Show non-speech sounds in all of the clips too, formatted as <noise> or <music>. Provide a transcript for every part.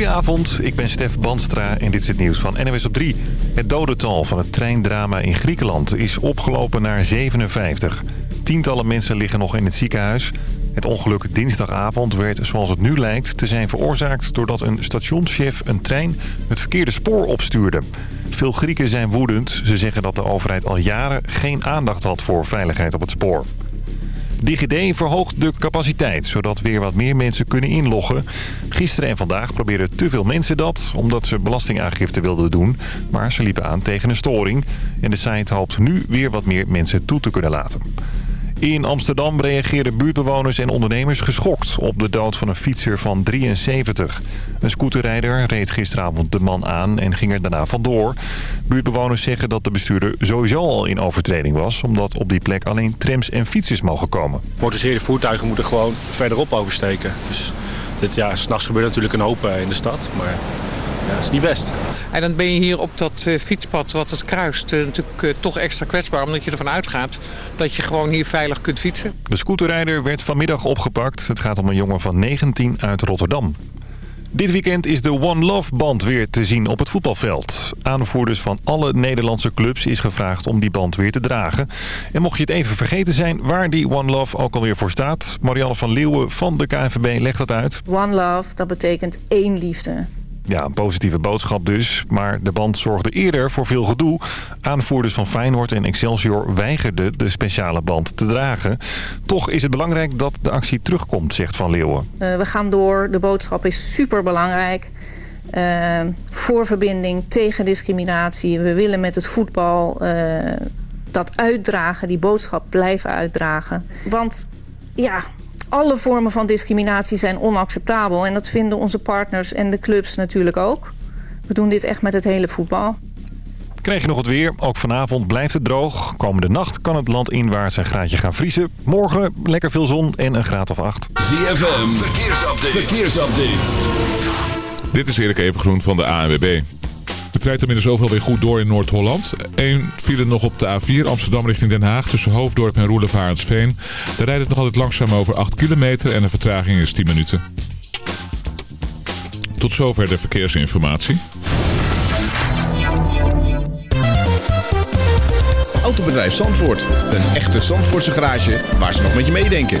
Goedenavond, ik ben Stef Banstra en dit is het nieuws van NWS op 3. Het dodental van het treindrama in Griekenland is opgelopen naar 57. Tientallen mensen liggen nog in het ziekenhuis. Het ongeluk dinsdagavond werd, zoals het nu lijkt, te zijn veroorzaakt... doordat een stationschef een trein het verkeerde spoor opstuurde. Veel Grieken zijn woedend. Ze zeggen dat de overheid al jaren geen aandacht had voor veiligheid op het spoor. DigiD verhoogt de capaciteit, zodat weer wat meer mensen kunnen inloggen. Gisteren en vandaag probeerden te veel mensen dat, omdat ze belastingaangifte wilden doen. Maar ze liepen aan tegen een storing. En de site hoopt nu weer wat meer mensen toe te kunnen laten. In Amsterdam reageerden buurtbewoners en ondernemers geschokt op de dood van een fietser van 73. Een scooterrijder reed gisteravond de man aan en ging er daarna vandoor. Buurtbewoners zeggen dat de bestuurder sowieso al in overtreding was... omdat op die plek alleen trams en fietsers mogen komen. Motoriseerde voertuigen moeten gewoon verderop oversteken. Dus dit, ja, s'nachts gebeurt natuurlijk een hoop eh, in de stad, maar dat is niet best. En dan ben je hier op dat uh, fietspad wat het kruist uh, natuurlijk uh, toch extra kwetsbaar. Omdat je ervan uitgaat dat je gewoon hier veilig kunt fietsen. De scooterrijder werd vanmiddag opgepakt. Het gaat om een jongen van 19 uit Rotterdam. Dit weekend is de One Love band weer te zien op het voetbalveld. Aanvoerders van alle Nederlandse clubs is gevraagd om die band weer te dragen. En mocht je het even vergeten zijn waar die One Love ook alweer voor staat... Marianne van Leeuwen van de KNVB legt dat uit. One Love, dat betekent één liefde. Ja, een positieve boodschap dus. Maar de band zorgde eerder voor veel gedoe. Aanvoerders van Feyenoord en Excelsior weigerden de speciale band te dragen. Toch is het belangrijk dat de actie terugkomt, zegt Van Leeuwen. Uh, we gaan door. De boodschap is super belangrijk. Uh, voor verbinding, tegen discriminatie. We willen met het voetbal uh, dat uitdragen, die boodschap blijven uitdragen. Want ja, alle vormen van discriminatie zijn onacceptabel. En dat vinden onze partners en de clubs natuurlijk ook. We doen dit echt met het hele voetbal. Krijg je nog het weer? Ook vanavond blijft het droog. Komende nacht kan het land inwaarts een graadje gaan vriezen. Morgen lekker veel zon en een graad of acht. ZFM, verkeersupdate. verkeersupdate. Dit is Erik Evengroen van de ANWB. Rijdt inmiddels overal weer goed door in Noord-Holland. Eén file nog op de A4 Amsterdam richting Den Haag tussen Hoofddorp en Roelevarensveen. Daar rijdt het nog altijd langzaam over 8 kilometer en de vertraging is 10 minuten. Tot zover de verkeersinformatie. Autobedrijf Zandvoort. Een echte Zandvoortse garage waar ze nog met je meedenken.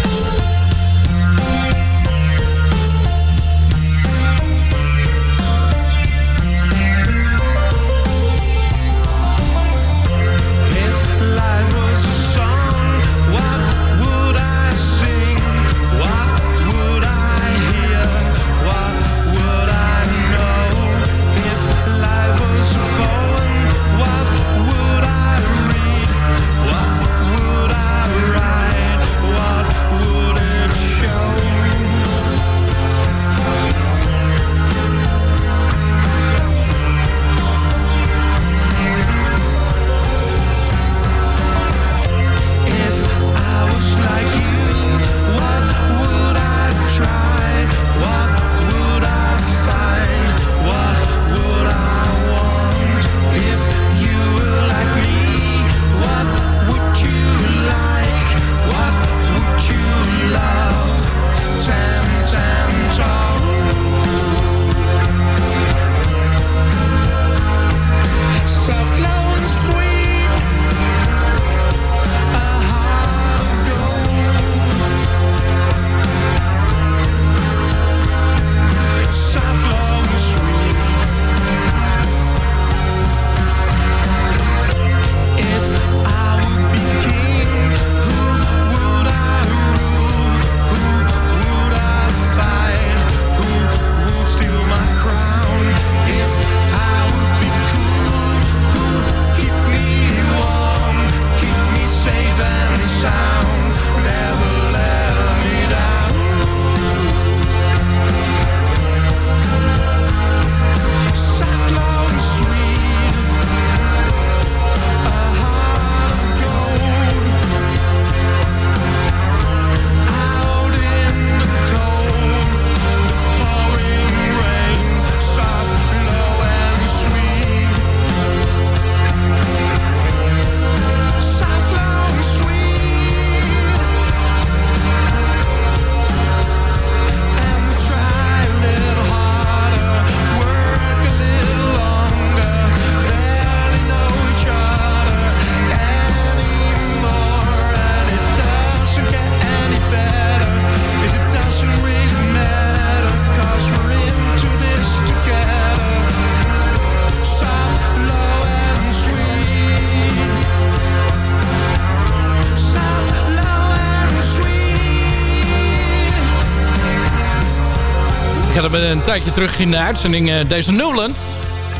Hem een tijdje terug in de uitzending uh, deze Newland.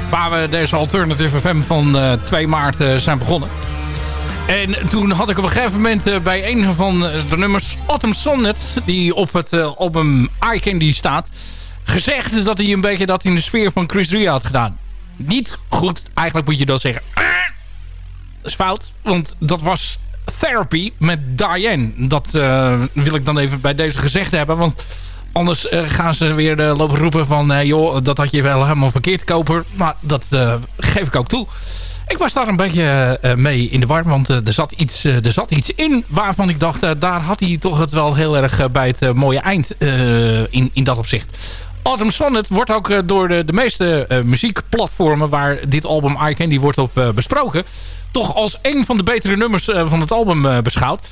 Waar we deze Alternative FM van uh, 2 maart uh, zijn begonnen. En toen had ik op een gegeven moment bij een van de nummers Autumn Sonnet... die op het album Candy staat... gezegd dat hij een beetje dat in de sfeer van Chris Ria had gedaan. Niet goed, eigenlijk moet je dan zeggen... Dat is fout, want dat was Therapy met Diane. Dat wil ik dan even bij deze gezegd hebben, want... Anders uh, gaan ze weer uh, lopen roepen van... Uh, joh, dat had je wel helemaal verkeerd, koper. Maar dat geef ik ook toe. Ik was daar een beetje mee in de war. Want er, zat iets, er zat iets in waarvan ik dacht... daar had hij toch het wel heel erg bij het mooie eind in, in dat opzicht. Autumn Sonnet wordt ook door de, de meeste muziekplatformen... waar dit album I Candy wordt op besproken... toch als een van de betere nummers van het album beschouwd.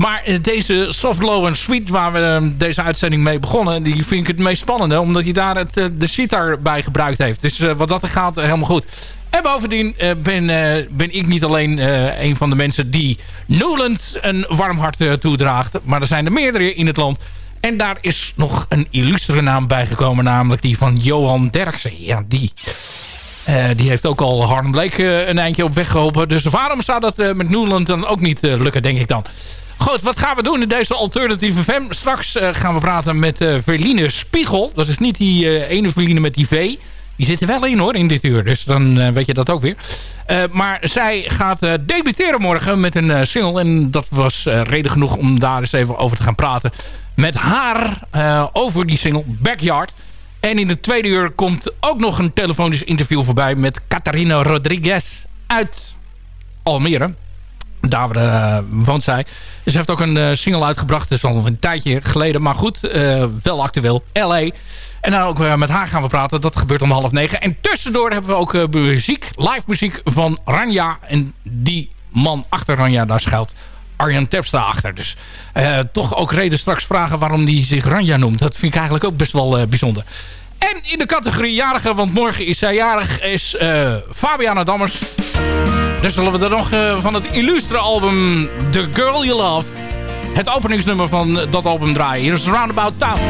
Maar eh, deze Soft Low and Sweet, waar we ehm, deze uitzending mee begonnen... die vind ik het meest spannende. Omdat hij daar het, eh, de sitar bij gebruikt heeft. Dus eh, wat dat gaat, helemaal goed. En bovendien ben, ben ik niet alleen een van de mensen die Newland een warm hart toedraagt. Maar er zijn er meerdere in het land. En daar is nog een illustere naam bijgekomen. Namelijk die van Johan Derksen. Ja, die... die heeft ook al Harlem een eindje op weg geholpen. Dus waarom zou dat met Newland dan ook niet lukken, denk ik dan? Goed, wat gaan we doen in deze alternatieve FM? Straks uh, gaan we praten met uh, Verline Spiegel. Dat is niet die uh, ene Verline met die V. Die zit er wel in hoor, in dit uur. Dus dan weet je dat ook weer. maar zij gaat debuteren morgen met een single. En dat was reden genoeg om daar eens even over te gaan praten. Met haar over die single Backyard. En in de tweede uur komt ook nog een telefonisch interview voorbij... met Catarina Rodriguez uit Almere. Uh, woont zij. Ze heeft ook een uh, single uitgebracht. Dat is al een tijdje geleden. Maar goed, uh, wel actueel. L.A. En dan ook met haar gaan we praten. Dat gebeurt om half negen. En tussendoor hebben we ook muziek. Live muziek van Ranja. En die man achter Ranja, daar schuilt Arjan Terpstra achter. Dus toch ook reden straks vragen waarom die zich Ranja noemt. Dat vind ik eigenlijk ook best wel bijzonder. En in de categorie jarige, want morgen is zij jarig, is Fabiana Dammers. Dus zullen we er nog uh, van het illustre album The Girl You Love... het openingsnummer van dat album draaien. Hier is Roundabout Town.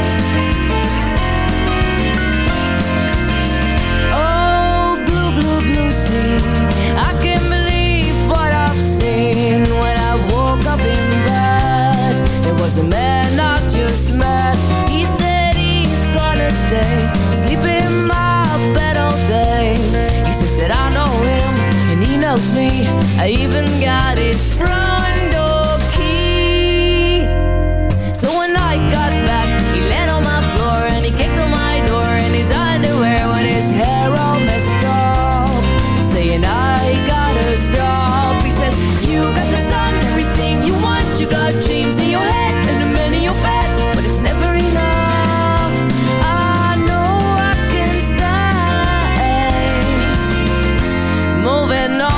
I even got its front door key. So when I got back, he landed on my floor and he kicked on my door in his underwear with his hair all messed up, saying I gotta stop. He says you got the sun, everything you want, you got dreams in your head and the men in your bed, but it's never enough. I know I can stay moving on.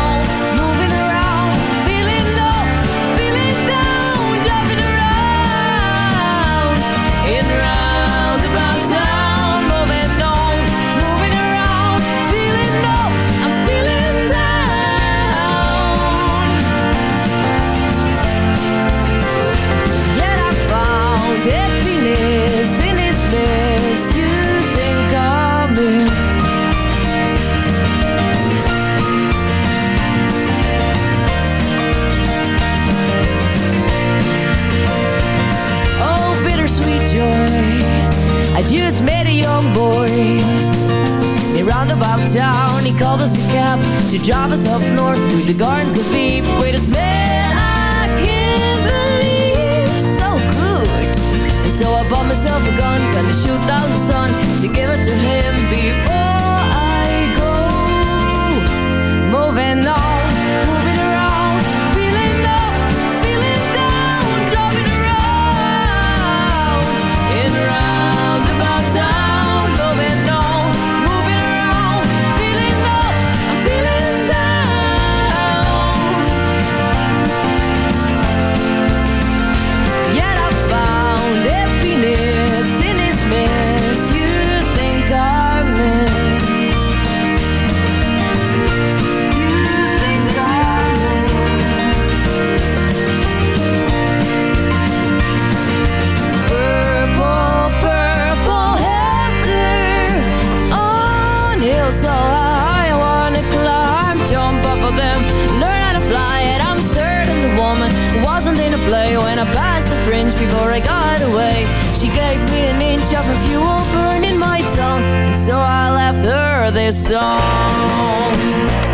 She gave me an inch of her fuel burning my tongue, and so I left her this song.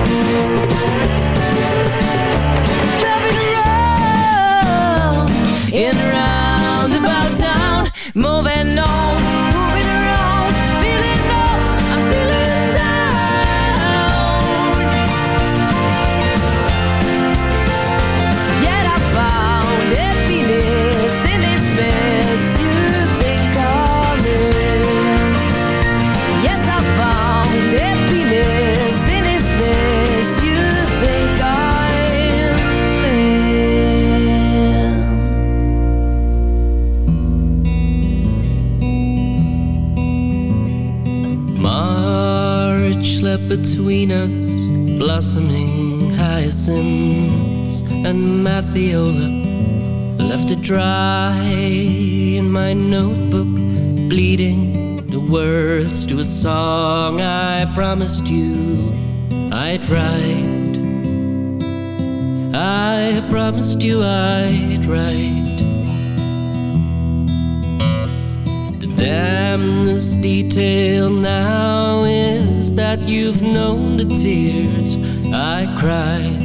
Between blossoming hyacinths and Mathiola. Left it dry in my notebook, bleeding the words to a song I promised you I'd write. I promised you I'd write. The damnedest detail now is that you've known the tears I cried.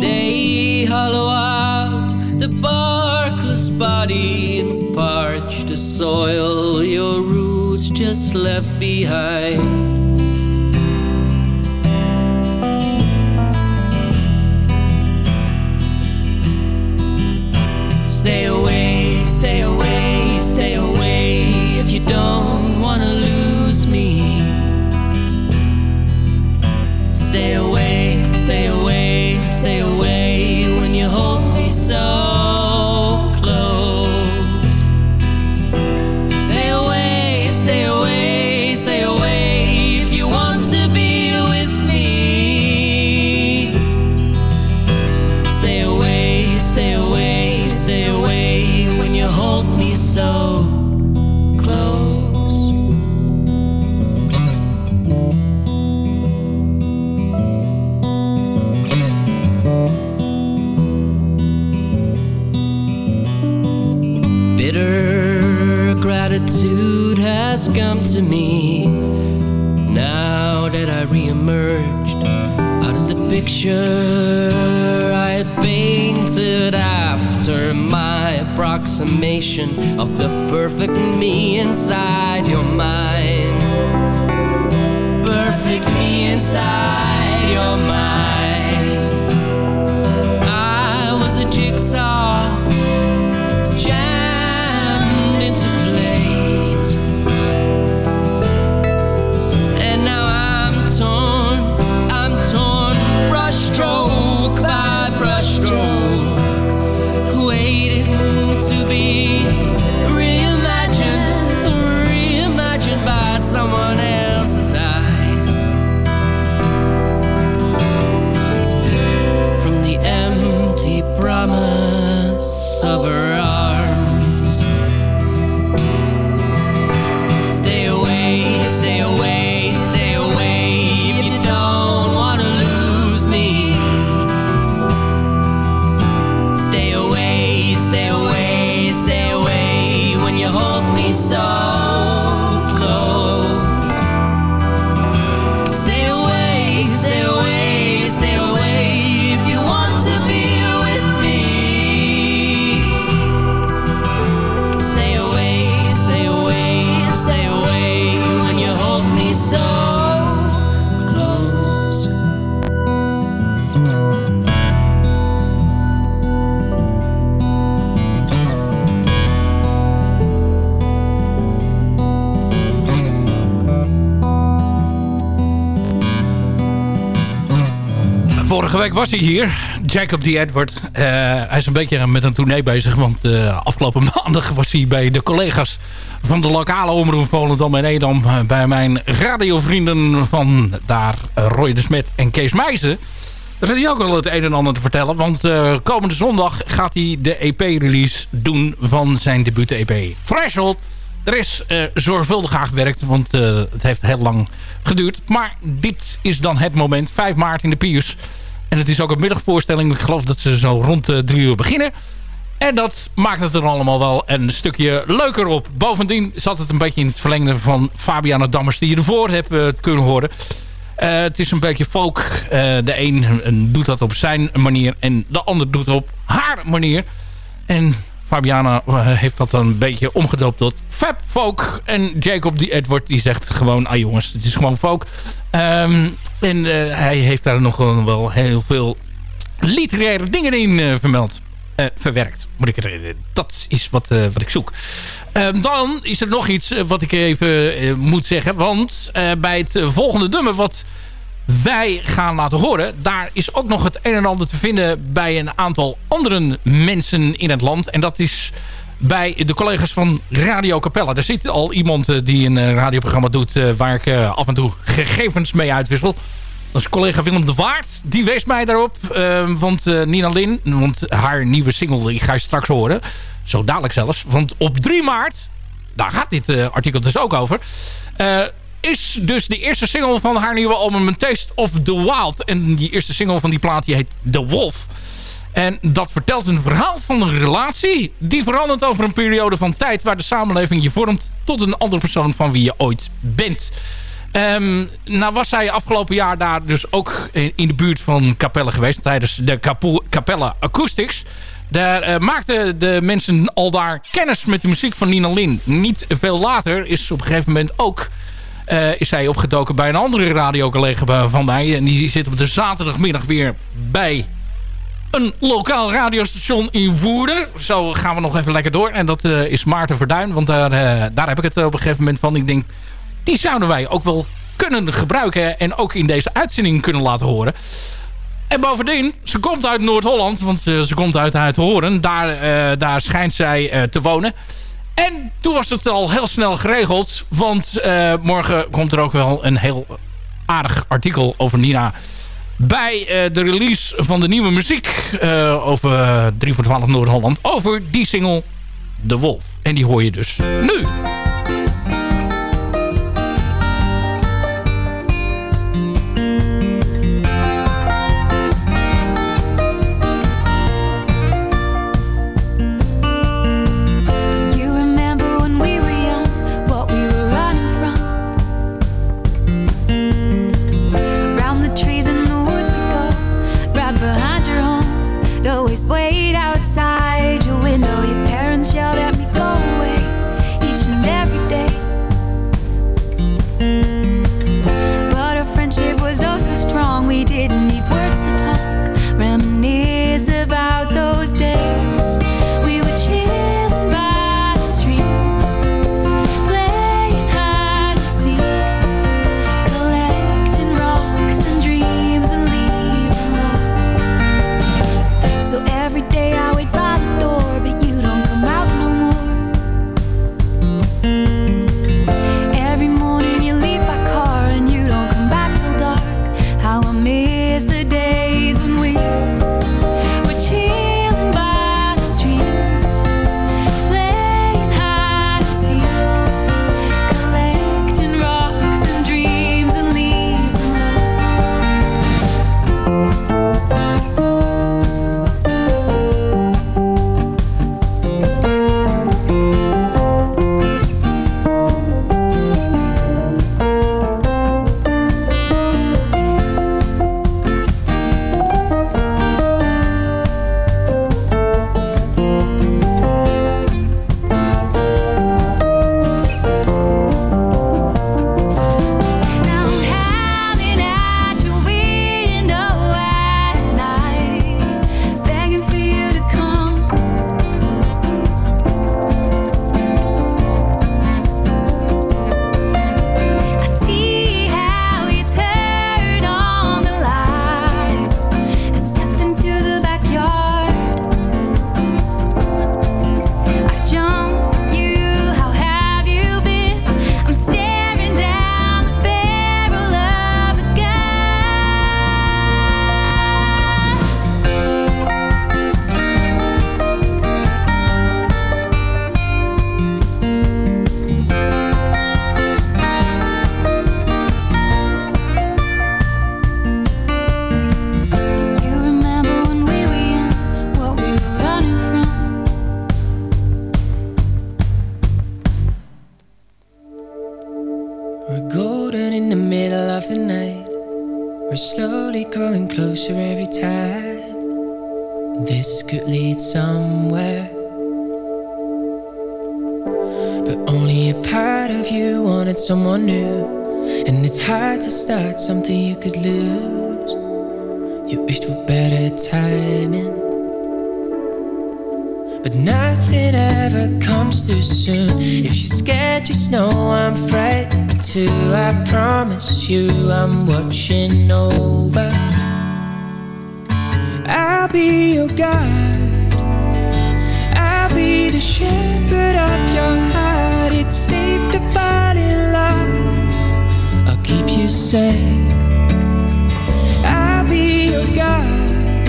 They hollow out the barkless body and parch the soil your roots just left behind. When you hold me so week was hij hier, Jacob D. Edward. Eh, hij is een beetje met een tournee bezig. Want eh, afgelopen <laughs> maandag was hij bij de collega's van de lokale omroep Volendam en Edam. eh, bij mijn radiovrienden van daar, Roy de Smet en Kees Meijzen. Daar heeft hij ook wel het een en ander te vertellen. Want komende zondag gaat hij de EP-release doen van zijn debuut-EP Threshold. Er is zorgvuldig aan gewerkt, want het heeft heel lang geduurd. Maar dit is dan het moment, 5 maart in de Piers. En het is ook een middagvoorstelling. Ik geloof dat ze zo rond de drie uur beginnen. En dat maakt het er allemaal wel een stukje leuker op. Bovendien zat het een beetje in het verlengde van Fabiana Dammers... die je ervoor hebt uh, kunnen horen. Uh, het is een beetje folk. De een doet dat op zijn manier en de ander doet het op haar manier. En Fabiana heeft dat dan een beetje omgedoopt tot Fab Folk. En Jacob die Edward die zegt gewoon... ah jongens, het is gewoon folk. Um, en hij heeft daar nog wel heel veel literaire dingen in vermeld. Uh, verwerkt. Moet ik er, dat is wat, wat ik zoek. Uh, dan is er nog iets wat ik even moet zeggen. Want bij het volgende nummer wat wij gaan laten horen... daar is ook nog het een en ander te vinden bij een aantal andere mensen in het land. En dat is bij de collega's van Radio Capella. Er zit al iemand die een radioprogramma doet... waar ik af en toe gegevens mee uitwissel. Dat is collega Willem de Waard. Die wees mij daarop. Uh, want Nina Lin, want haar nieuwe single die ga je straks horen. Zo dadelijk zelfs. Want op 3 maart, daar gaat dit artikel dus ook over... is dus de eerste single van haar nieuwe album Taste of the Wild. En die eerste single van die plaat die heet The Wolf. En dat vertelt een verhaal van een relatie... die verandert over een periode van tijd... waar de samenleving je vormt tot een andere persoon van wie je ooit bent... Um, nou was zij afgelopen jaar daar dus ook in de buurt van Capelle geweest. Tijdens de Capelle Acoustics. Daar uh, maakten de mensen al daar kennis met de muziek van Nina Lin. Niet veel later is op een gegeven moment ook... Uh, is zij opgedoken bij een andere radiocollega van mij. En die zit op de zaterdagmiddag weer bij een lokaal radiostation in Woerden. Zo gaan we nog even lekker door. En dat uh, is Maarten Verduin. Want daar, daar heb ik het op een gegeven moment van. Ik denk, die zouden wij ook wel kunnen gebruiken en ook in deze uitzending kunnen laten horen. En bovendien, ze komt uit Noord-Holland, want ze komt uit Uithoren. Daar, daar schijnt zij te wonen. En toen was het al heel snel geregeld, want morgen komt er ook wel een heel aardig artikel over Nina bij de release van de nieuwe muziek over 3 voor 12 Noord-Holland. Over die single De Wolf. En die hoor je dus nu. you I'm watching over. I'll be your guide, I'll be the shepherd of your heart. It's safe to fall in love, I'll keep you safe. I'll be your guide,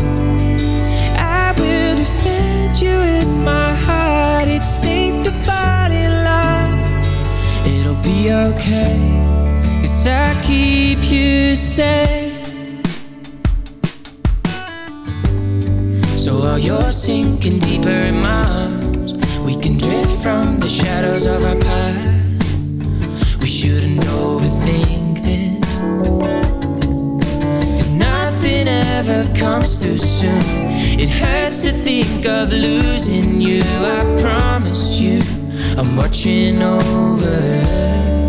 I will defend you with my heart. It's safe to fall in love, it'll be okay. sinking deeper in miles. We can drift from the shadows of our past. We shouldn't overthink this. Cause nothing ever comes too soon. It hurts to think of losing you. I promise you, I'm watching over.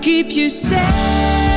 keep you safe.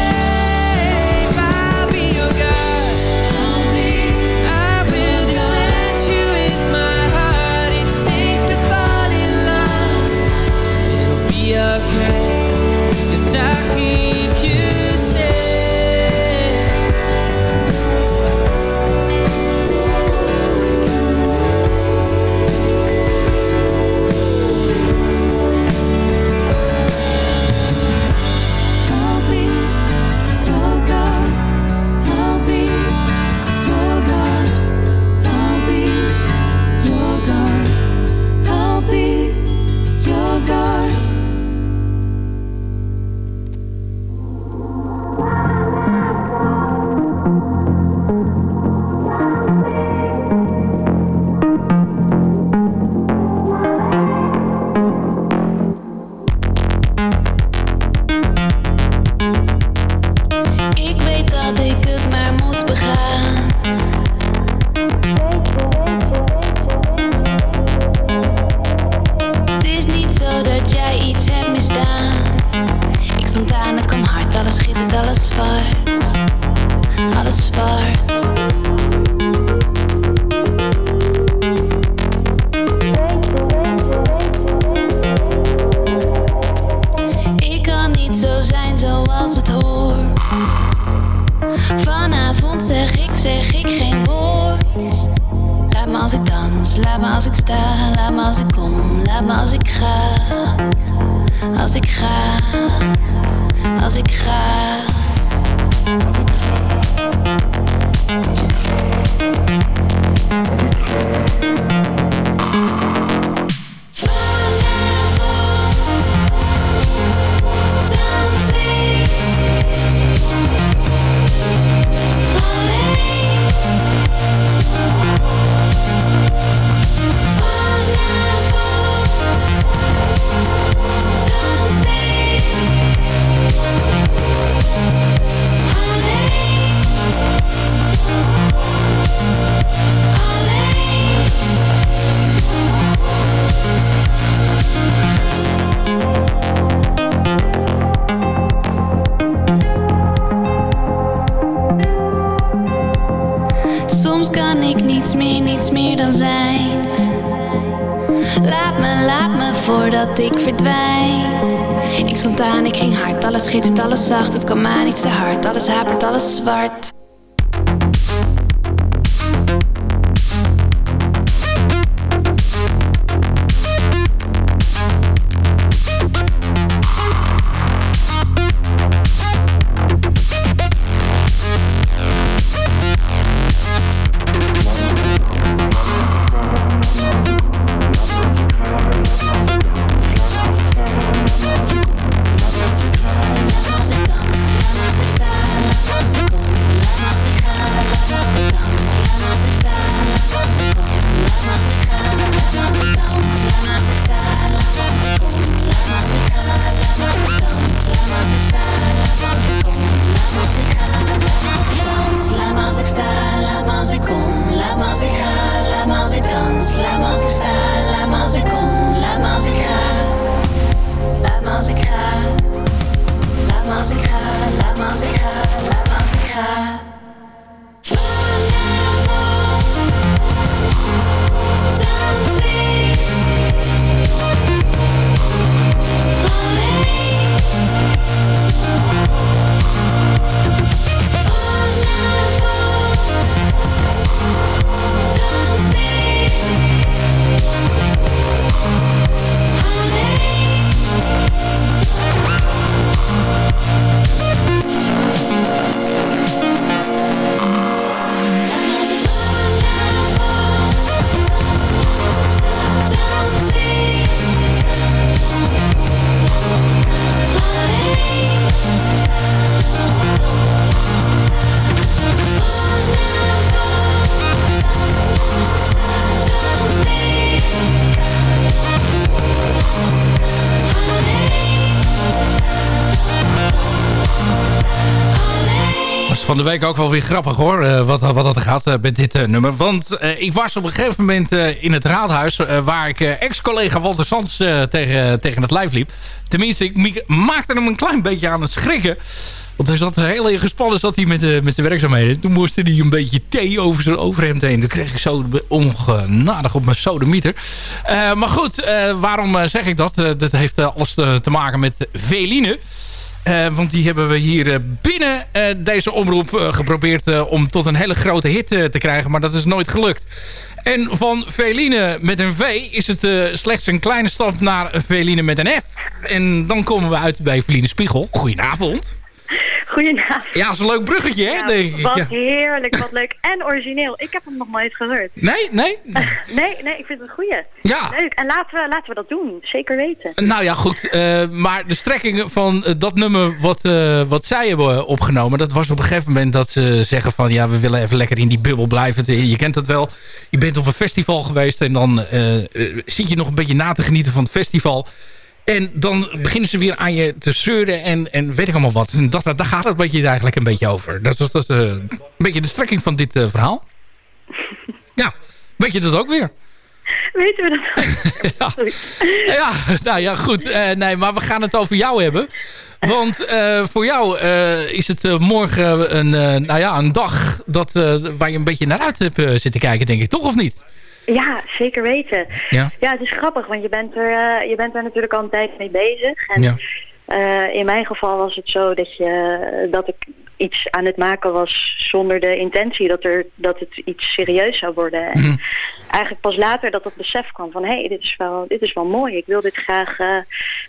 Ik ging hard, alles schittert, alles zacht. Het kwam aan, ik te hard, alles hapert, alles zwart. Van de week ook wel weer grappig hoor, eh, wat, wat dat gaat eh, met dit eh, nummer. Want ik was op een gegeven moment in het raadhuis... waar ik ex-collega Walter Sands tegen, tegen het lijf liep. Tenminste, ik maakte hem een klein beetje aan het schrikken. Want hij zat heel erg gespannen zat hij met, met zijn werkzaamheden. Toen moest hij een beetje thee over zijn overhemd heen. Toen kreeg ik zo ongenadig op mijn sodemieter. Eh, maar goed, waarom zeg ik dat? Dat heeft alles te, te maken met Veline. Eh, want die hebben we hier eh, binnen eh, deze omroep geprobeerd om tot een hele grote hit te krijgen. Maar dat is nooit gelukt. En van Veline met een V is het slechts een kleine stap naar Veline met een F. En dan komen we uit bij Veline Spiegel. Goedenavond. Goedenavond. Ja, dat is een leuk bruggetje, hè? Ja, denk ik. wat Ja. heerlijk, wat leuk. En origineel. Ik heb hem nog nooit gehoord. Nee, nee? <laughs> Nee, nee, ik vind het een goeie. Ja. Leuk. En laten we, laten we dat doen. Zeker weten. Nou ja, goed. eh, maar de strekking van eh, dat nummer wat, eh, wat zij hebben opgenomen... dat was op een gegeven moment dat ze zeggen van... ja, we willen even lekker in die bubbel blijven. Je kent het wel. Je bent op een festival geweest... en dan eh, zit je nog een beetje na te genieten van het festival... En dan beginnen ze weer aan je te zeuren en, en weet ik allemaal wat. En dat, dat, daar gaat het beetje eigenlijk een beetje over. Dat is, dat is eh, een beetje de strekking van dit eh, verhaal. <laughs> Ja, weet je dat ook weer? Weten we dat? <laughs> Ja, nou ja, goed. Eh, nee, maar we gaan het over jou hebben. Want voor jou is het morgen een, nou ja, een dag dat, waar je een beetje naar uit hebt zitten kijken, denk ik. Toch of niet? Ja, zeker weten. Ja. Ja, het is grappig, want je bent er, eh, je bent er natuurlijk al een tijd mee bezig. En Ja. Eh, in mijn geval was het zo dat, je, dat ik iets aan het maken was zonder de intentie dat, er, dat het iets serieus zou worden. En Mhm. eigenlijk pas later dat het besef kwam van... hé, hey, dit, is wel, dit is wel mooi, ik wil dit graag... eh,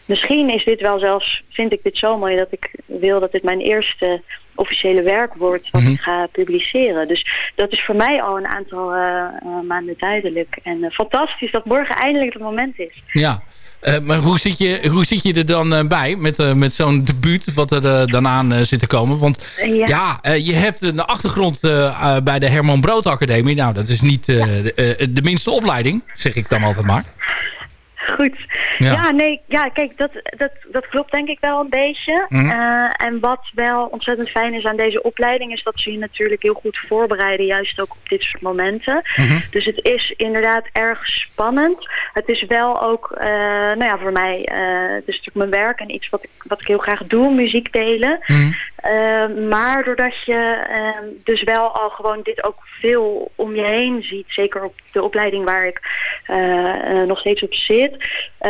misschien is dit wel zelfs, vind ik dit zo mooi... dat ik wil dat dit mijn eerste officiële werk wordt... wat Mhm. ik ga publiceren. Dus dat is voor mij al een aantal eh, maanden duidelijk. En fantastisch dat morgen eindelijk het moment is. Ja. Eh, maar hoe zit, je, hoe zit je er dan eh, bij met, eh, met zo'n debuut wat er dan aan zit te komen? Want Ja. ja, je hebt een achtergrond bij de Herman Brood Academie. Nou, dat is niet de, de minste opleiding, zeg ik dan altijd maar. Goed. Ja. Ja, nee, ja, kijk, dat, dat, dat klopt denk ik wel een beetje. Mhm. Eh, en wat wel ontzettend fijn is aan deze opleiding... is dat ze je natuurlijk heel goed voorbereiden... juist ook op dit soort momenten. Mhm. Dus het is inderdaad erg spannend. het is wel ook, eh, nou ja, voor mij, eh, het is natuurlijk mijn werk en iets wat ik, wat ik heel graag doe, muziek delen. Eh, maar doordat je dus wel al gewoon dit ook veel om je heen ziet, zeker op de opleiding waar ik nog steeds op zit,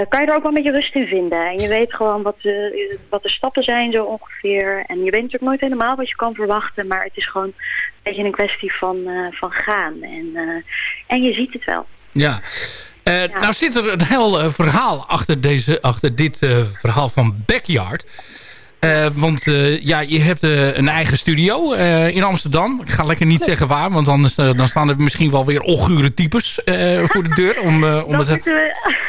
kan je er ook wel een beetje rust in vinden. En je weet gewoon wat de, wat de stappen zijn zo ongeveer. En je weet natuurlijk nooit helemaal wat je kan verwachten, maar het is gewoon een beetje een kwestie van, eh, van gaan. En, eh, en je ziet het wel. Ja. Eh, Nou zit er een heel eh, verhaal achter, deze, achter dit eh, verhaal van Backyard. Eh, want eh, ja, je hebt eh, een eigen studio in Amsterdam. Ik ga lekker niet zeggen waar, want anders dan staan er misschien wel weer ongure types voor de deur. Om, om het,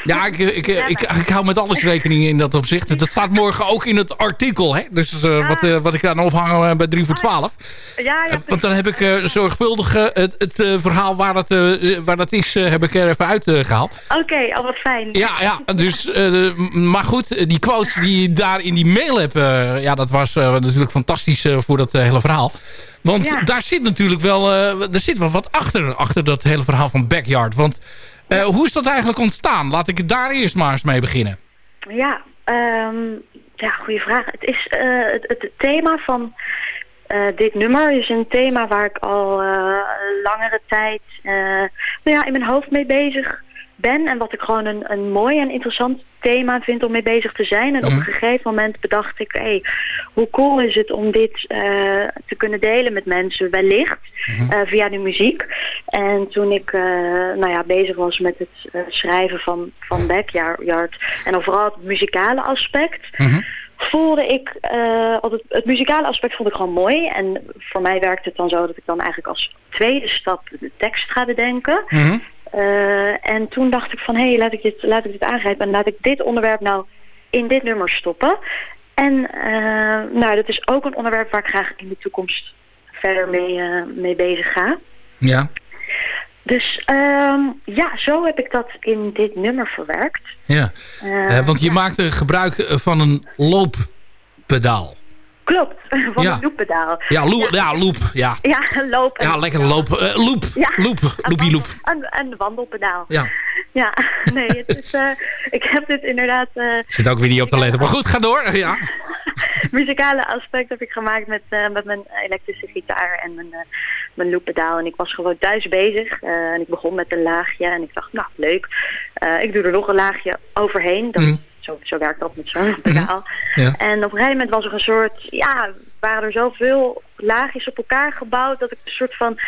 ja, ik, ik, ik, ik, hou met alles rekening in dat opzicht. Dat staat morgen ook in het artikel. Hè? Dus wat, wat ik aan ophangen bij 3 voor 12. Ja, ja, Want dan heb ik zorgvuldig het, het verhaal waar dat, waar dat is, heb ik er even uitgehaald. Oké, al wat fijn. Ja, ja dus, maar goed, die quotes die je daar in die mail hebt... eh, ja, dat was eh, natuurlijk fantastisch eh, voor dat hele verhaal. Want Ja. daar zit natuurlijk wel, er zit wel wat achter, achter dat hele verhaal van Backyard. Want hoe is dat eigenlijk ontstaan? Laat ik daar eerst maar eens mee beginnen. Ja, ehm, ja, goede vraag. Het is het, het thema van dit nummer is een thema waar ik al langere tijd nou ja, in mijn hoofd mee bezig ben. En wat ik gewoon een, een mooi en interessant thema vind om mee bezig te zijn. En op een gegeven moment bedacht ik, hey, hoe cool is het om dit eh, te kunnen delen met mensen, wellicht, eh, via de muziek. En toen ik eh, nou ja, bezig was met het schrijven van, van Backyard en dan vooral het muzikale aspect voelde ik, eh, altijd, het muzikale aspect vond ik gewoon mooi. En voor mij werkt het dan zo dat ik dan eigenlijk als tweede stap de tekst ga bedenken. Eh, en toen dacht ik van, hé, hey, laat, ik dit, laat ik dit aangrijpen en laat ik dit onderwerp nou in dit nummer stoppen. En eh, nou, dat is ook een onderwerp waar ik graag in de toekomst verder mee, eh, mee bezig ga. Ja. Dus ehm, ja, zo heb ik dat in dit nummer verwerkt. Ja. Want je maakte gebruik van een looppedaal. Klopt, <laughs> van Ja. een looppedaal. Ja, loop, ja, loop. Ja, Ja, loop. en- ja lekker loop. eh, loop. Ja. Loop. Loopie loop. Een, een wandelpedaal. Ja. Ja, <laughs> nee, het is, eh, ik heb dit inderdaad... eh Zit ook weer niet op te letten. Maar goed, ga door. Ja. <laughs> muzikale aspect heb ik gemaakt met, met mijn elektrische gitaar en mijn, uh, mijn looppedaal. En ik was gewoon thuis bezig. en ik begon met een laagje en ik dacht, nou, leuk. Ik doe er nog een laagje overheen. Dan, zo, zo werkt dat met zo'n <laughs> pedaal. Ja. En op een gegeven moment was er een soort, ja, waren er zoveel laagjes op elkaar gebouwd dat ik een soort van,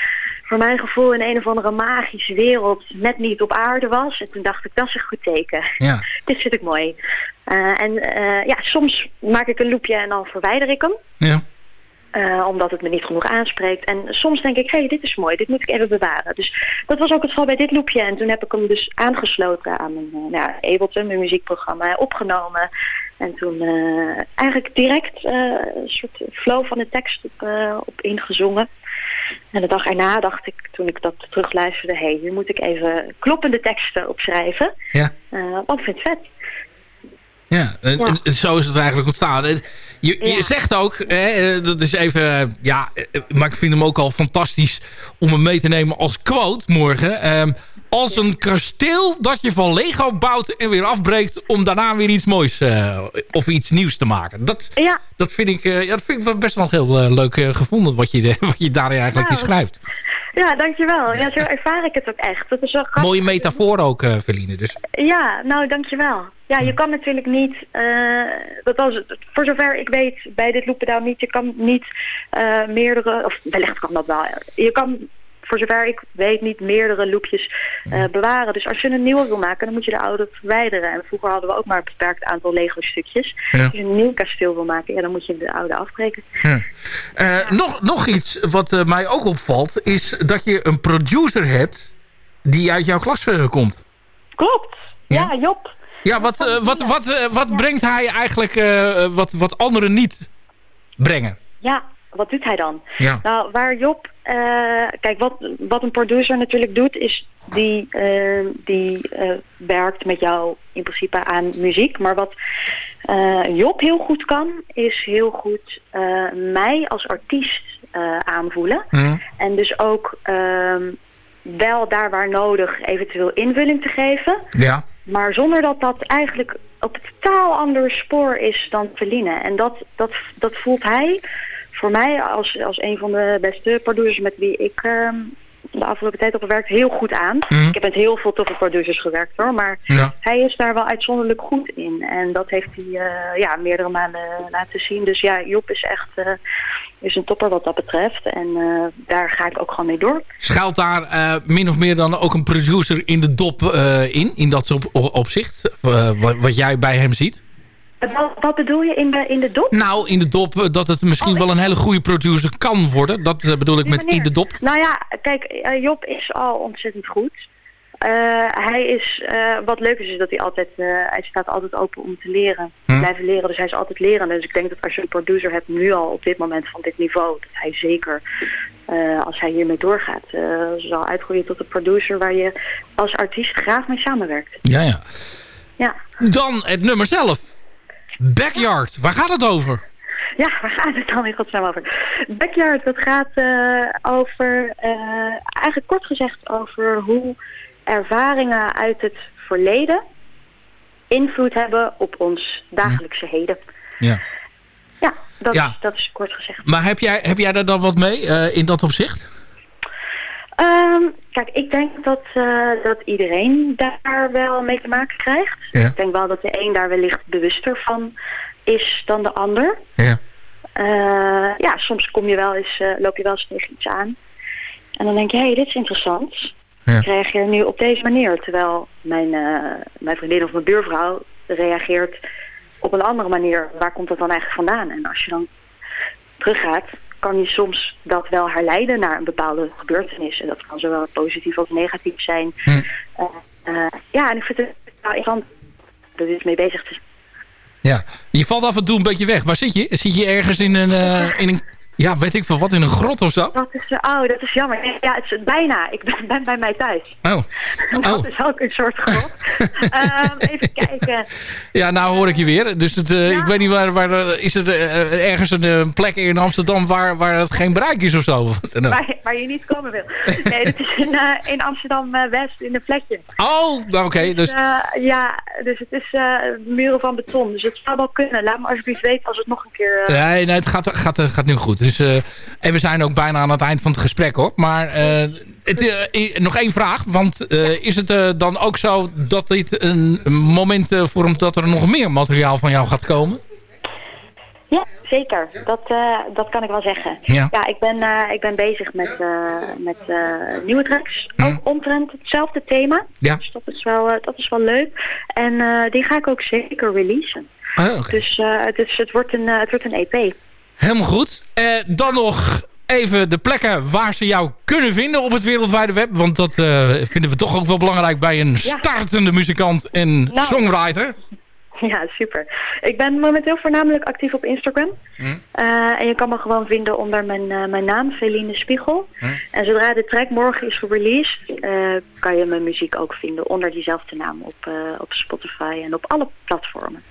voor mijn gevoel, in een of andere magische wereld net niet op aarde was. En toen dacht ik, dat is een goed teken. Ja. <laughs> Dit vind ik mooi. Eh, en eh, ja, soms maak ik een loopje en dan verwijder ik hem. Ja. Eh, omdat het me niet genoeg aanspreekt. En soms denk ik, hé, hey, dit is mooi, dit moet ik even bewaren. Dus dat was ook het geval bij dit loopje. En toen heb ik hem dus aangesloten aan mijn uh, nou, Ableton, mijn muziekprogramma, opgenomen. En toen uh, eigenlijk direct een soort flow van de tekst op, op ingezongen. En de dag erna dacht ik, toen ik dat terugluisterde... hé, hey, hier moet ik even kloppende teksten opschrijven. Ja. Want ik vind het vet. Ja, en, ja. En zo is het eigenlijk ontstaan. Je, je ja. zegt ook, hè, dat is even, ja, maar ik vind hem ook al fantastisch om hem mee te nemen als quote morgen. Um, als een kasteel dat je van Lego bouwt en weer afbreekt om daarna weer iets moois uh, of iets nieuws te maken. Dat, ja. dat, vind, ik, uh, ja, dat vind ik best wel heel uh, leuk gevonden wat je, <laughs> wat je daarin eigenlijk schrijft. Ja, dankjewel. Ja, zo ervaar ik het ook echt. Dat is wel grappig. Mooie metafoor ook, uh, Verline. Dus. Ja, nou, dankjewel. Ja, je kan natuurlijk niet, uh, dat was, voor zover ik weet bij dit looppedaal niet, je kan niet uh, meerdere, of wellicht kan dat wel, je kan voor zover ik weet niet meerdere loopjes uh, bewaren. Dus als je een nieuwe wil maken, dan moet je de oude verwijderen. En vroeger hadden we ook maar een beperkt aantal Lego stukjes. Ja. Als je een nieuw kasteel wil maken, ja, dan moet je de oude afbreken. Ja. Uh, nog, nog iets wat uh, mij ook opvalt, is dat je een producer hebt die uit jouw klas komt. Klopt, ja, Job. Ja, wat, uh, wat, wat, wat, wat brengt hij eigenlijk wat, wat anderen niet brengen? Ja, wat doet hij dan? Ja. Nou, waar Job... Uh, kijk, wat, wat een producer natuurlijk doet... is die, uh, die uh, werkt met jou in principe aan muziek. Maar wat Job heel goed kan... is heel goed mij als artiest aanvoelen. Mm. En dus ook ehm, wel daar waar nodig eventueel invulling te geven. Ja. maar zonder dat dat eigenlijk op een totaal ander spoor is dan Feline. En dat, dat, dat voelt hij voor mij als, als een van de beste producers met wie ik ehm, de afgelopen tijd op gewerkt heel goed aan. Mhm. Ik heb met heel veel toffe producers gewerkt hoor, maar Ja. hij is daar wel uitzonderlijk goed in. En dat heeft hij eh, ja, meerdere maanden laten zien. Dus ja, Job is echt eh, is een topper wat dat betreft. En eh, daar ga ik ook gewoon mee door. Schuilt daar min of meer dan ook een producer in de dop in? In dat op, opzicht? wat, wat jij bij hem ziet? Wat, wat bedoel je in de, in de dop? Nou, in de dop eh, dat het misschien wel een hele goede producer kan worden. Dat eh, bedoel ik met in de dop. Nou ja, kijk, eh, Job is al ontzettend goed. Eh, hij is, eh, wat leuk is, is dat hij altijd, eh, hij staat altijd open om te leren. Hm. Blijven leren, dus hij is altijd leren. Dus ik denk dat als je een producer hebt nu al op dit moment van dit niveau, dat hij zeker, eh, als hij hiermee doorgaat, eh, zal uitgroeien tot een producer waar je als artiest graag mee samenwerkt. Ja, ja. Ja. Dan het nummer zelf. Backyard. Waar gaat het over? Ja, waar gaat het dan in godsnaam over? Backyard, dat gaat eh, over, eh, eigenlijk kort gezegd over hoe ervaringen uit het verleden invloed hebben op ons dagelijkse heden. Ja. Ja, dat, Ja. Is, dat is kort gezegd. Maar heb jij, heb jij daar dan wat mee eh, in dat opzicht? Ehm, kijk, ik denk dat, eh, dat iedereen daar wel mee te maken krijgt. Ja. Ik denk wel dat de een daar wellicht bewuster van is dan de ander. Ja. Eh, ja, soms kom je wel eens, eh, loop je wel eens tegen iets aan. En dan denk je, hé, hey, dit is interessant. Ja. Ik reageer nu op deze manier. Terwijl mijn, mijn vriendin of mijn buurvrouw reageert op een andere manier. Waar komt dat dan eigenlijk vandaan? En als je dan teruggaat, kan je soms dat wel herleiden naar een bepaalde gebeurtenis. En dat kan zowel positief als negatief zijn. Hm. Eh, eh, ja, en ik vind het wel interessant er iets mee bezig te zijn. Ja. Je valt af en toe een beetje weg. Waar zit je? Zit je ergens in een, eh, in een ja, weet ik veel wat, in een grot of zo? Dat is, eh, oh, dat is jammer. Ja, het is bijna. Ik ben, ben bij mij thuis. Oh. <laughs> Dat Oh. is ook een soort grot. <laughs> Ehm, even kijken. Ja, nou hoor ik je weer. Dus het, eh, ik weet niet waar, waar eh, is er ergens een plek in Amsterdam waar, waar het geen bereik is of zo? <laughs> Waar, waar je niet komen wil. Nee, dat is in, in Amsterdam-West, in een vlekje. Oh, nou oké. dus, Eh, ja, dus het is muren van beton. Dus het zou wel kunnen. Laat me alsjeblieft weten als het nog een keer... Nee, nee, het gaat, gaat, gaat nu goed. Dus, eh, en we zijn ook bijna aan het eind van het gesprek hoor. Maar eh, het, eh, nog één vraag. Want is het dan ook zo dat dit een moment vormt dat er nog meer materiaal van jou gaat komen? Ja, zeker. Dat, dat kan ik wel zeggen. Ja. ik, ben, ik ben bezig met, met nieuwe tracks. Ook omtrent hetzelfde thema. Ja. Dus dat is wel, dat is wel leuk. En die ga ik ook zeker releasen. Ah, oké. Dus eh, het, wordt een, het wordt een EP. Helemaal goed. Eh, dan nog even de plekken waar ze jou kunnen vinden op het wereldwijde web. Want dat eh, vinden we toch ook wel belangrijk bij een Ja. startende muzikant en Nou. songwriter. Ja, super. Ik ben momenteel voornamelijk actief op Instagram. Eh, en je kan me gewoon vinden onder mijn, mijn naam, Feline Spiegel. En zodra de track morgen is gereleased, kan je mijn muziek ook vinden onder diezelfde naam op, op Spotify en op alle platformen.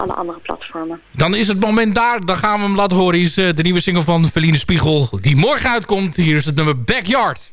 Alle andere platformen. Dan is het moment daar. Dan gaan we hem laten horen. Is eh, de nieuwe single van Feline Spiegel. Die morgen uitkomt. Hier is het nummer Backyard.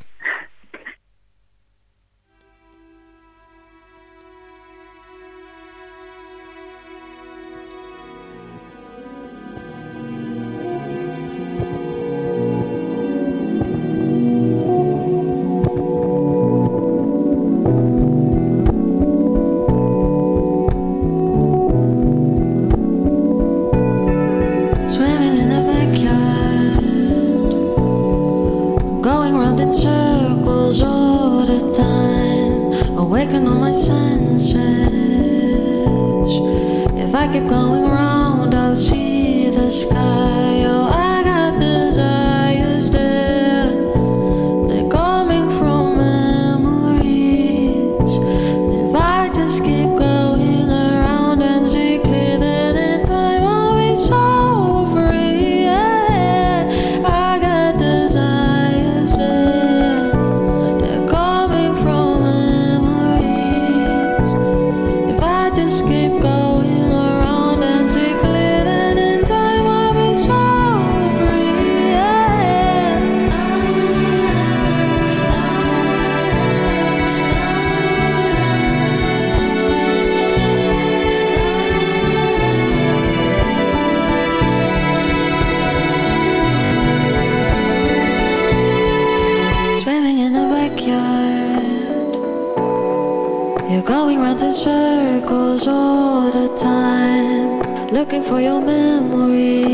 Looking for your memories.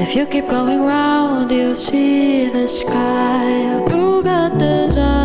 If you keep going round, you'll see the sky. You got desires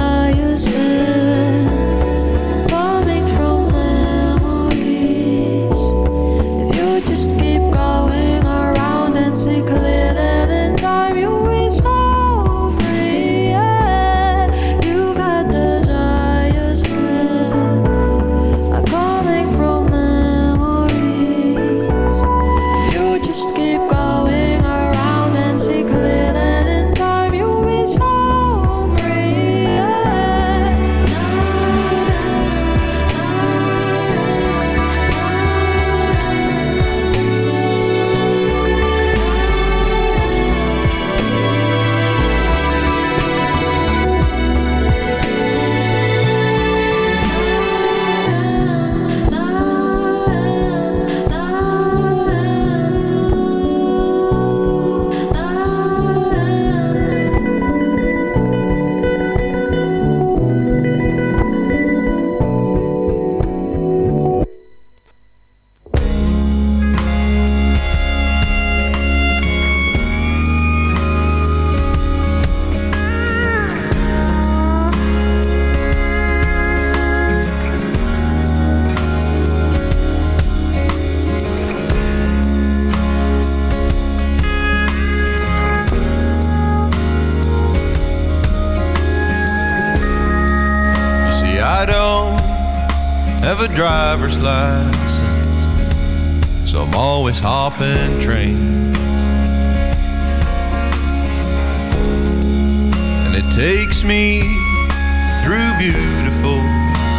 have a driver's license, so I'm always hopping trains. And it takes me through beautiful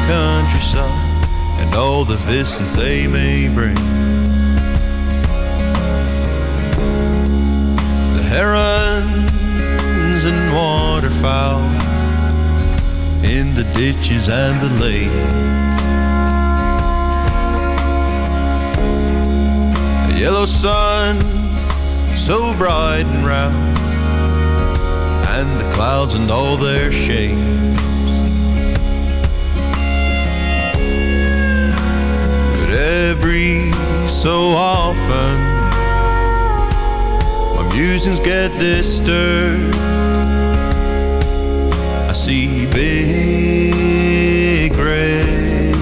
countryside and all the vistas they may bring. The herons and waterfowl in the ditches and the lakes. Yellow sun, so bright and round, and the clouds and all their shapes. But every so often, my musings get disturbed. I see big gray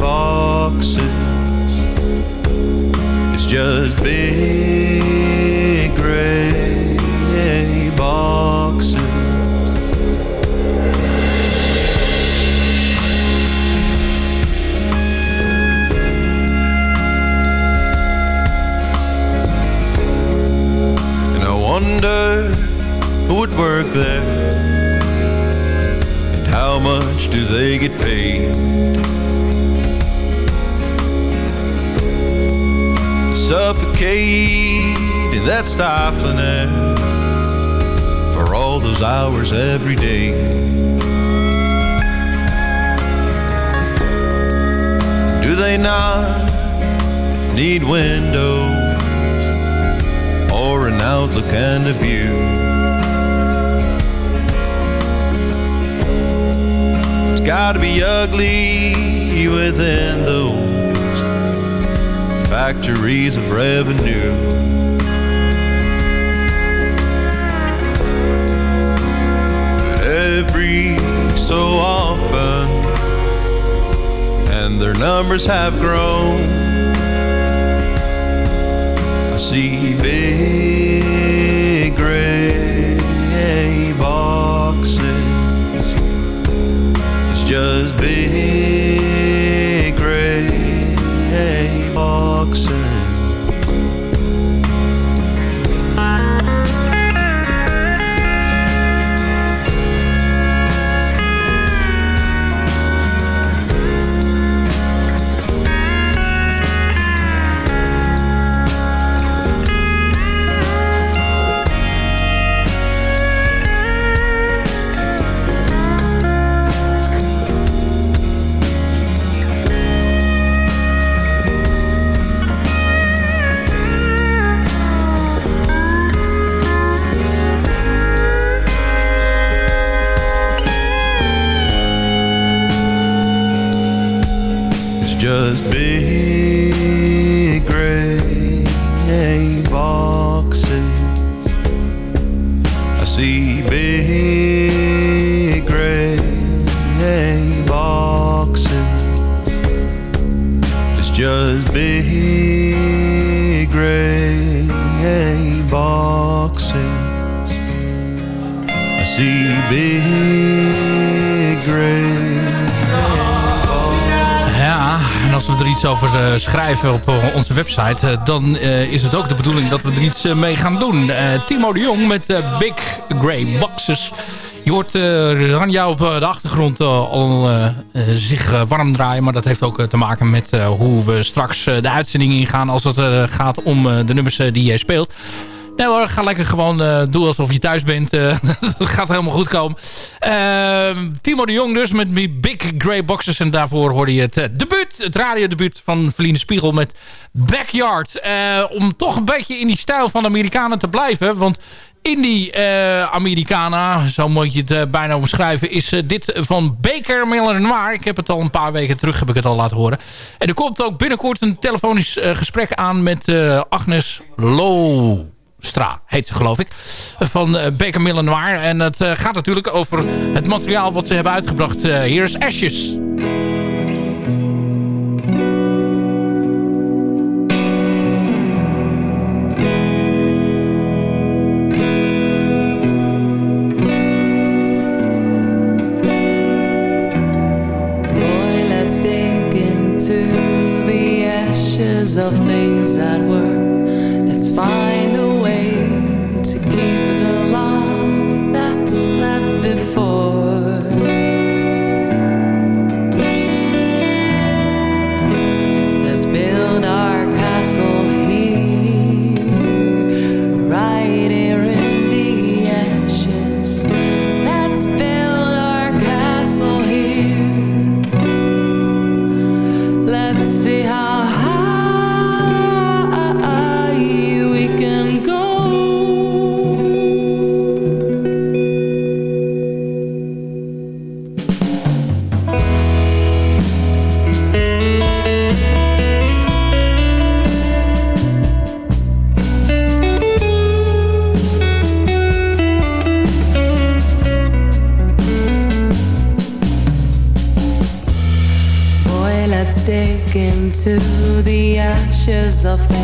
boxes. Just big gray boxes. And I wonder who would work there and how much do they get paid suffocate in that stifling air for all those hours every day. Do they not need windows or an outlook and a view? It's gotta be ugly within those factories of revenue. But every so often, and their numbers have grown, I see big gray boxes. It's just big see big Ja, en als we er iets over eh, schrijven op eh, onze website... eh, dan is het ook de bedoeling dat we er iets mee gaan doen. Timo de Jong met Big Grey Boxes. Je hoort Ranja op de achtergrond al zich warm draaien. Maar dat heeft ook te maken met hoe we straks de uitzending ingaan... als het gaat om de nummers die jij speelt. Nee hoor, ga lekker gewoon uh, doen alsof je thuis bent. Uh, <laughs> dat gaat helemaal goed komen. Uh, Timo de Jong dus met die Big Grey Boxes. En daarvoor hoorde je het uh, debuut, het radiodebuut van Verline Spiegel met Backyard. om toch een beetje in die stijl van de Amerikanen te blijven. Want Indie Americana, zo moet je het bijna omschrijven, is dit van Baker Miller Noir. Ik heb het al een paar weken terug heb ik het al laten horen. En er komt ook binnenkort een telefonisch gesprek aan met Agnes Low. Stra heet ze geloof ik. Van uh, Baker Miller Noir. En het uh, gaat natuurlijk over het materiaal wat ze hebben uitgebracht. Uh, hier is Ashes. Of see how of things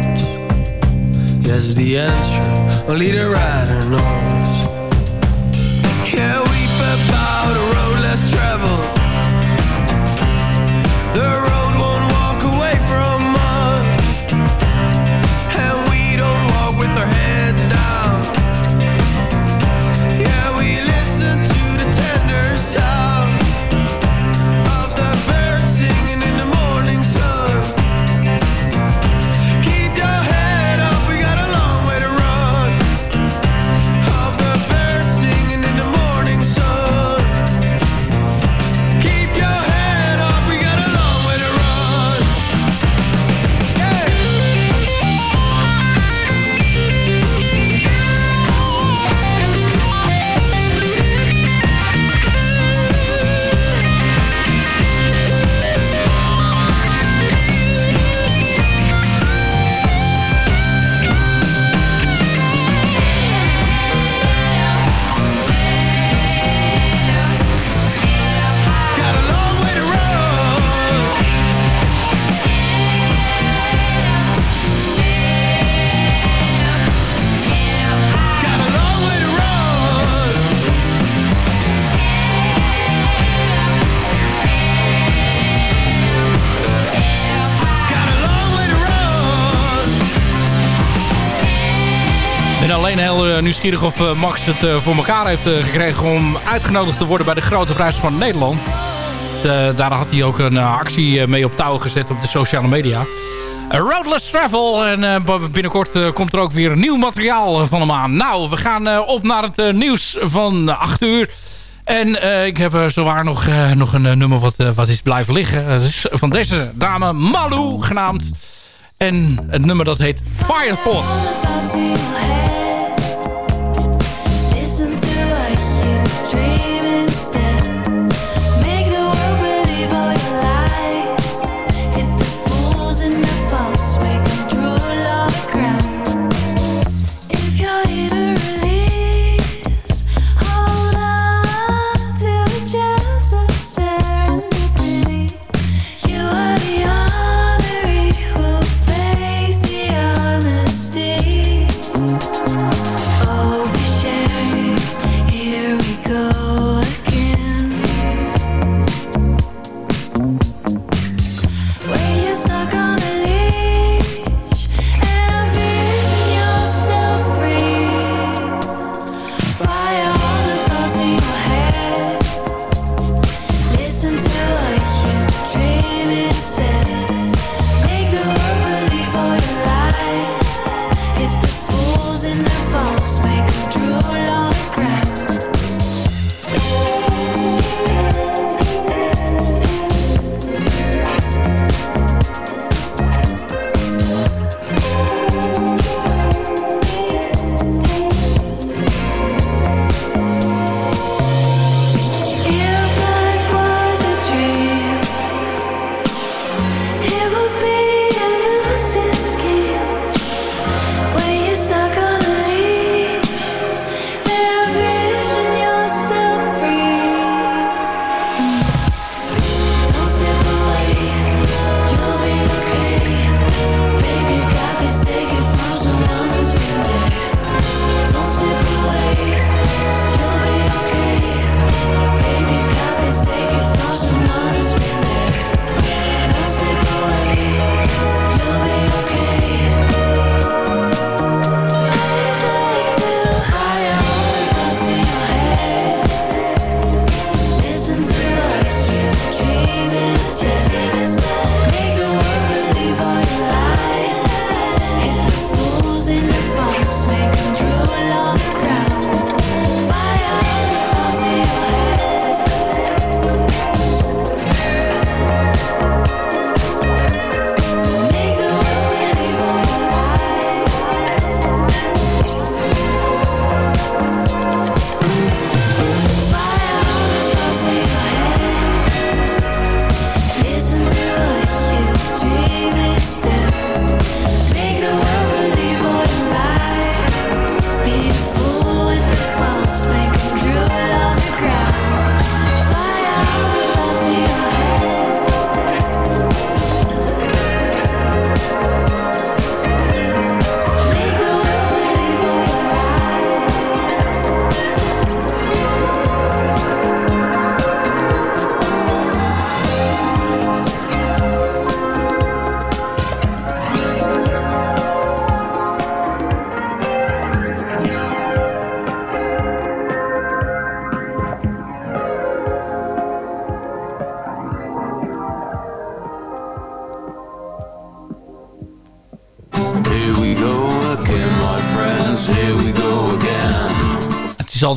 Yes, the answer only the writer knows. Yeah, weep about a road less traveled. The road nieuwsgierig of eh, Max het eh, voor elkaar heeft eh, gekregen om uitgenodigd te worden bij de Grote Prijs van Nederland. Daar had hij ook een actie mee op touw gezet op de sociale media. Roadless Travel. En binnenkort komt er ook weer nieuw materiaal van hem aan. Nou, we gaan op naar het nieuws van 8 uur. En ik heb zowaar nog, nog een nummer wat, wat is blijven liggen. Dat is van deze dame Malou genaamd. En het nummer dat heet Firepot.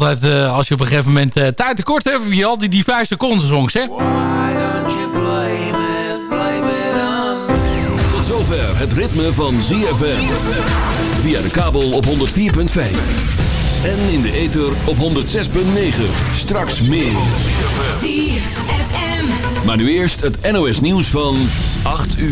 Altijd, eh, als je op een gegeven moment eh, tijd tekort hebt... je altijd die vijf seconden songs, hè? Tot zover het ritme van ZFM. Via de kabel op 104.5. En in de ether op 106.9. Straks meer. ZFM. Maar nu eerst het NOS nieuws van 8 uur.